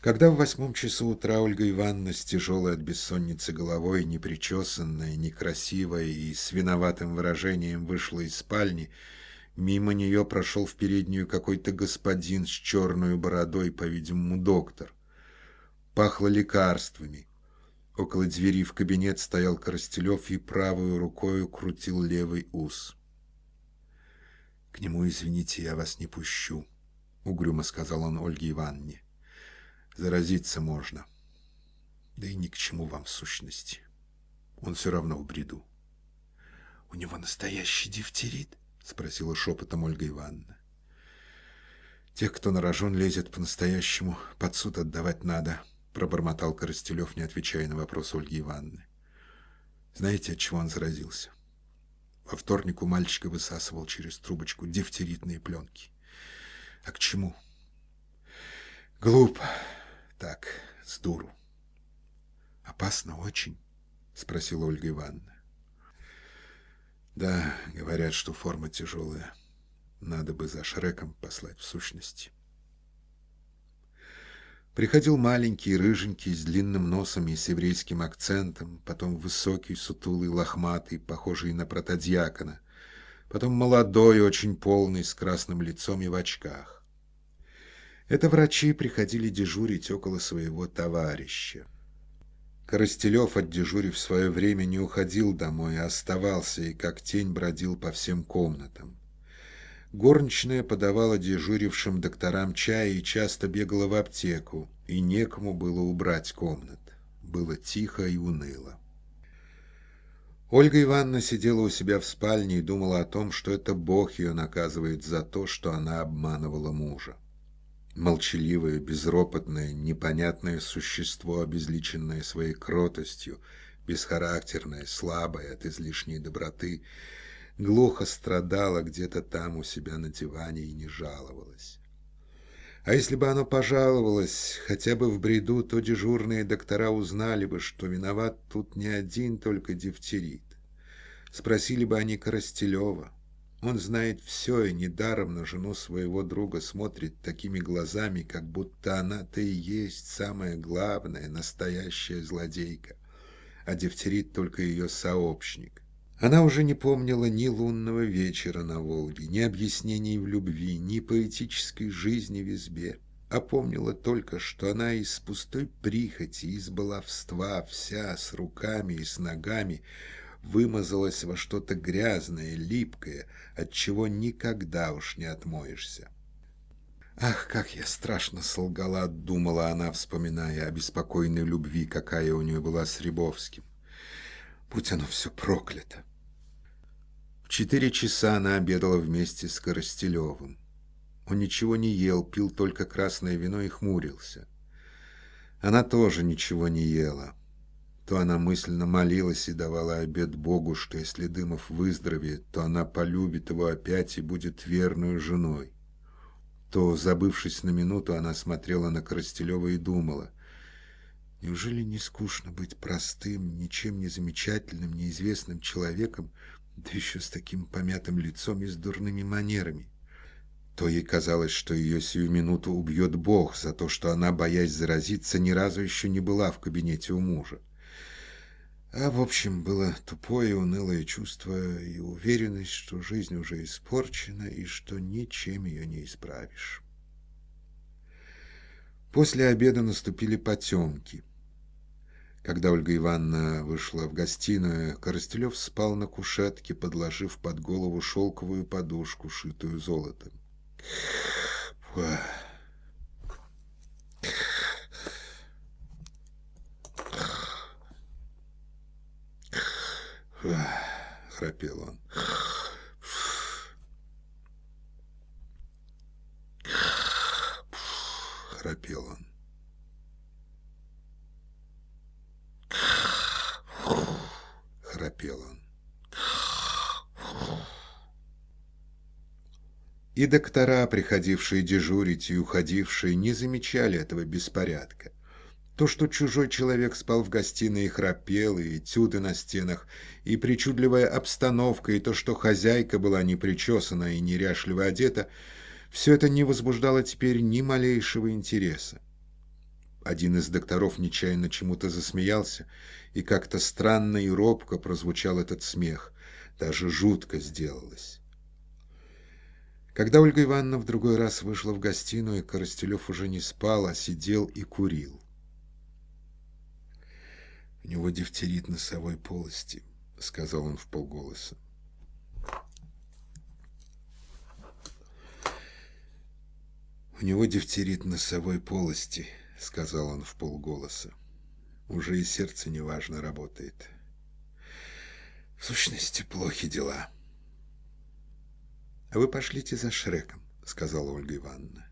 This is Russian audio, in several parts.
Когда в восьмом часу утра Ольга Ивановна с тяжелой от бессонницы головой, непричесанная, некрасивая и с виноватым выражением вышла из спальни, мимо нее прошел в переднюю какой-то господин с черной бородой, по-видимому, доктор. Пахло лекарствами. Около двери в кабинет стоял Коростелев и правой рукой крутил левый ус. «К нему, извините, я вас не пущу», — угрюмо сказал он Ольге Ивановне. Заразиться можно. Да и ни к чему вам в сущности. Он все равно в бреду. — У него настоящий дифтерит? — спросила шепотом Ольга Ивановна. — Тех, кто на рожон лезет по-настоящему, под суд отдавать надо, — пробормотал Коростелев, не отвечая на вопрос Ольги Ивановны. Знаете, от чего он заразился? Во вторник у мальчика высасывал через трубочку дифтеритные пленки. А к чему? Глупо. Так, с дуру. Опасно очень, спросила Ольга Ивановна. Да, говорят, что форма тяжелая. Надо бы за Шреком послать в сущности. Приходил маленький, рыженький, с длинным носом и с еврейским акцентом, потом высокий, сутулый, лохматый, похожий на протодьякона, потом молодой, очень полный, с красным лицом и в очках. Это врачи приходили дежурить около своего товарища. Коростелев, отдежурив свое время, не уходил домой, а оставался и как тень бродил по всем комнатам. Горничная подавала дежурившим докторам чай и часто бегала в аптеку, и некому было убрать комнат. Было тихо и уныло. Ольга Ивановна сидела у себя в спальне и думала о том, что это Бог ее наказывает за то, что она обманывала мужа молчаливое, безропотное, непонятное существо, обезличенное своей кротостью, бесхарактерное, слабое от излишней доброты, глухо страдало где-то там у себя на диване и не жаловалось. А если бы оно пожаловалось хотя бы в бреду, то дежурные доктора узнали бы, что виноват тут не один только дифтерит. Спросили бы они Коростелева. Он знает все и недаром на жену своего друга смотрит такими глазами, как будто она-то и есть самая главная, настоящая злодейка, а Дефтерит только ее сообщник. Она уже не помнила ни лунного вечера на Волге, ни объяснений в любви, ни поэтической жизни в избе, а помнила только, что она из пустой прихоти, из баловства, вся с руками и с ногами, вымазалась во что-то грязное, липкое, от чего никогда уж не отмоешься. «Ах, как я страшно солгала!» — думала она, вспоминая о беспокойной любви, какая у нее была с Рябовским. «Будь оно все проклято!» В четыре часа она обедала вместе с Коростелевым. Он ничего не ел, пил только красное вино и хмурился. Она тоже ничего не ела то она мысленно молилась и давала обет Богу, что если Дымов выздоровеет, то она полюбит его опять и будет верную женой. То, забывшись на минуту, она смотрела на Коростелева и думала, неужели не скучно быть простым, ничем не замечательным, неизвестным человеком, да еще с таким помятым лицом и с дурными манерами? То ей казалось, что ее сию минуту убьет Бог за то, что она, боясь заразиться, ни разу еще не была в кабинете у мужа. А, в общем, было тупое, унылое чувство и уверенность, что жизнь уже испорчена и что ничем ее не исправишь. После обеда наступили потемки. Когда Ольга Ивановна вышла в гостиную, Коростелев спал на кушетке, подложив под голову шелковую подушку, шитую золотом. Храпел он. Храпел он. Храпел он. И доктора, приходившие дежурить и уходившие, не замечали этого беспорядка. То, что чужой человек спал в гостиной и храпел, и этюды на стенах, и причудливая обстановка, и то, что хозяйка была непричесана и неряшливо одета, все это не возбуждало теперь ни малейшего интереса. Один из докторов нечаянно чему-то засмеялся, и как-то странно и робко прозвучал этот смех. Даже жутко сделалось. Когда Ольга Ивановна в другой раз вышла в гостиную, Коростелев уже не спал, а сидел и курил. «У него дифтерит носовой полости», — сказал он в полголоса. «У него дифтерит носовой полости», — сказал он в полголоса. «Уже и сердце неважно работает. В сущности, плохи дела». «А вы пошлите за Шреком», — сказала Ольга Ивановна.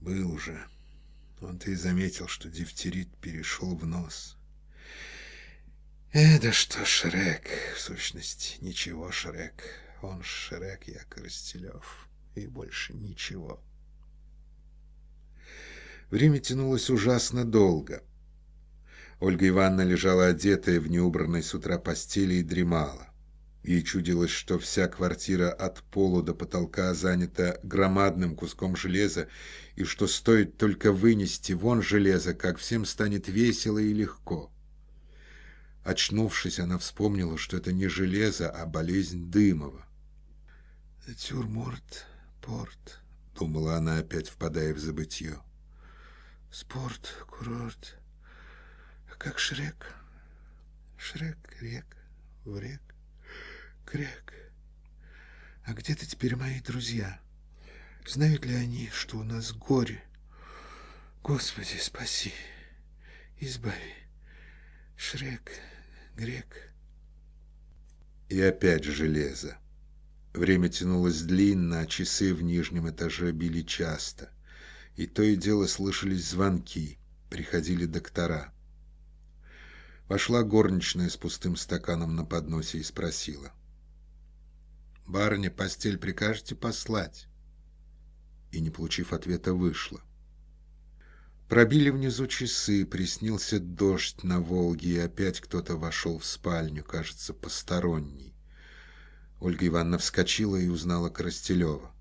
«Был уже. Он-то и заметил, что дифтерит перешел в нос». «Э, да что Шрек, в сущности, ничего Шрек. Он Шрек, я Коростелев, и больше ничего». Время тянулось ужасно долго. Ольга Ивановна лежала одетая в неубранной с утра постели и дремала. Ей чудилось, что вся квартира от пола до потолка занята громадным куском железа, и что стоит только вынести вон железо, как всем станет весело и легко. Очнувшись, она вспомнила, что это не железо, а болезнь Дымова. «Тюрморт, порт», — думала она, опять впадая в забытье. «Спорт, курорт, как Шрек, Шрек, рек, в рек». Крек, а где-то теперь мои друзья? Знают ли они, что у нас горе? Господи, спаси, избави. Шрек, грек. И опять железо. Время тянулось длинно, а часы в нижнем этаже били часто. И то и дело слышались звонки, приходили доктора. Вошла горничная с пустым стаканом на подносе и спросила. «Барыня, постель прикажете послать?» И, не получив ответа, вышла. Пробили внизу часы, приснился дождь на Волге, и опять кто-то вошел в спальню, кажется, посторонний. Ольга Ивановна вскочила и узнала Коростелева.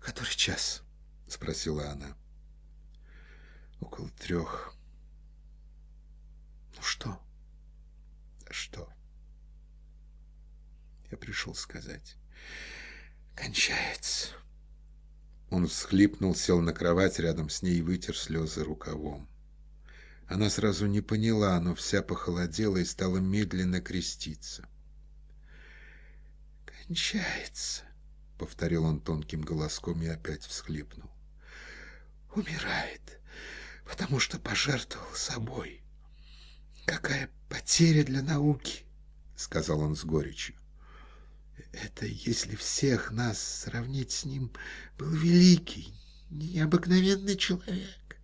«Который час?» — спросила она. «Около трех». «Ну что?» «Что?» Я пришел сказать. Кончается. Он всхлипнул, сел на кровать рядом с ней и вытер слезы рукавом. Она сразу не поняла, но вся похолодела и стала медленно креститься. «Кончается», — повторил он тонким голоском и опять всхлипнул. «Умирает, потому что пожертвовал собой. Какая потеря для науки», — сказал он с горечью. Это если всех нас сравнить с ним был великий, необыкновенный человек.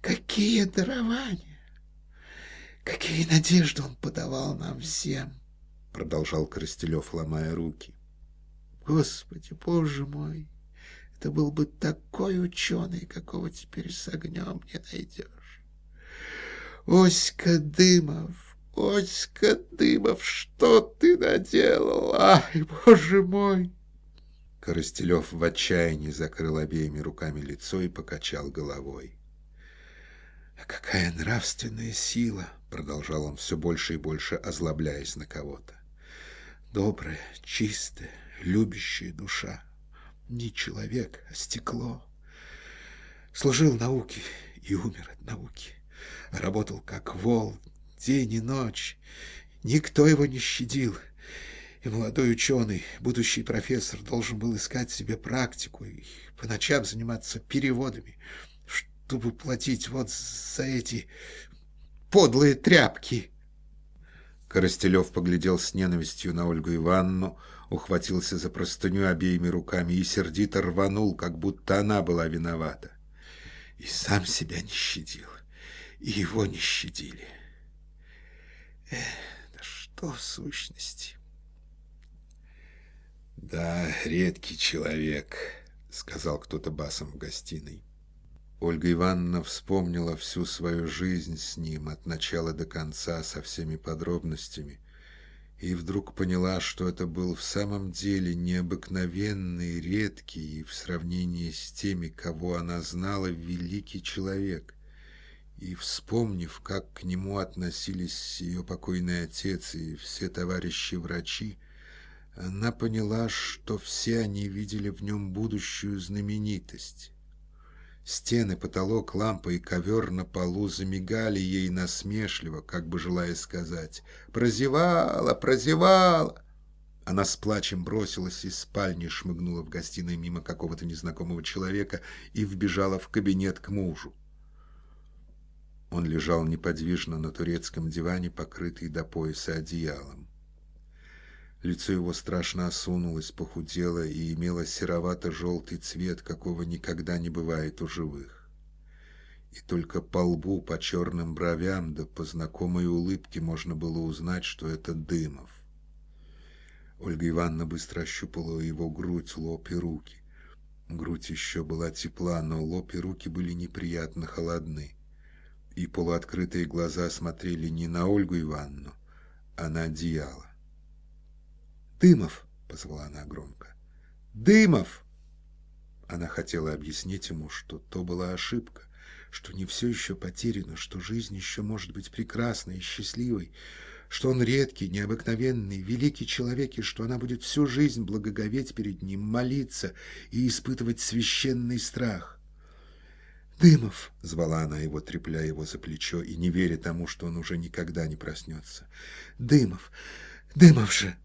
Какие дарования! Какие надежды он подавал нам всем! Продолжал Коростелев, ломая руки. Господи, Боже мой! Это был бы такой ученый, какого теперь с огнем не найдешь. Оська Дымов, Оська Дымов, что ты наделал? Ай, боже мой!» Коростелев в отчаянии закрыл обеими руками лицо и покачал головой. «А какая нравственная сила!» — продолжал он все больше и больше, озлобляясь на кого-то. «Добрая, чистая, любящая душа. Не человек, а стекло. Служил науке и умер от науки. Работал как вол, день и ночь. Никто его не щадил. И молодой ученый, будущий профессор, должен был искать себе практику и по ночам заниматься переводами, чтобы платить вот за эти подлые тряпки. Коростелев поглядел с ненавистью на Ольгу Ивановну, ухватился за простыню обеими руками и сердито рванул, как будто она была виновата. И сам себя не щадил, и его не щадили. Эх, да что в сущности? Да, редкий человек, сказал кто-то басом в гостиной. Ольга Ивановна вспомнила всю свою жизнь с ним от начала до конца со всеми подробностями и вдруг поняла, что это был в самом деле необыкновенный, редкий и в сравнении с теми, кого она знала, великий человек. И, вспомнив, как к нему относились ее покойный отец и все товарищи-врачи, она поняла, что все они видели в нем будущую знаменитость. Стены, потолок, лампа и ковер на полу замигали ей насмешливо, как бы желая сказать «Прозевала, прозевала!». Она с плачем бросилась из спальни, шмыгнула в гостиной мимо какого-то незнакомого человека и вбежала в кабинет к мужу. Он лежал неподвижно на турецком диване, покрытый до пояса одеялом. Лицо его страшно осунулось, похудело и имело серовато-желтый цвет, какого никогда не бывает у живых. И только по лбу, по черным бровям, да по знакомой улыбке можно было узнать, что это Дымов. Ольга Ивановна быстро ощупала его грудь, лоб и руки. Грудь еще была тепла, но лоб и руки были неприятно холодны. И полуоткрытые глаза смотрели не на Ольгу Ивановну, а на одеяло. «Дымов!» — позвала она громко. «Дымов!» Она хотела объяснить ему, что то была ошибка, что не все еще потеряно, что жизнь еще может быть прекрасной и счастливой, что он редкий, необыкновенный, великий человек, и что она будет всю жизнь благоговеть перед ним, молиться и испытывать священный страх. «Дымов!» — звала она его, трепляя его за плечо и не веря тому, что он уже никогда не проснется. «Дымов! Дымов же!»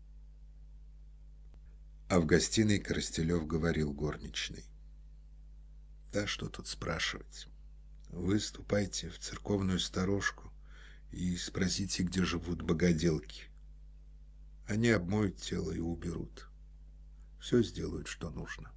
А в гостиной Коростелев говорил горничной. Да что тут спрашивать? Вы ступайте в церковную сторожку и спросите, где живут богоделки. Они обмоют тело и уберут. Все сделают, что нужно.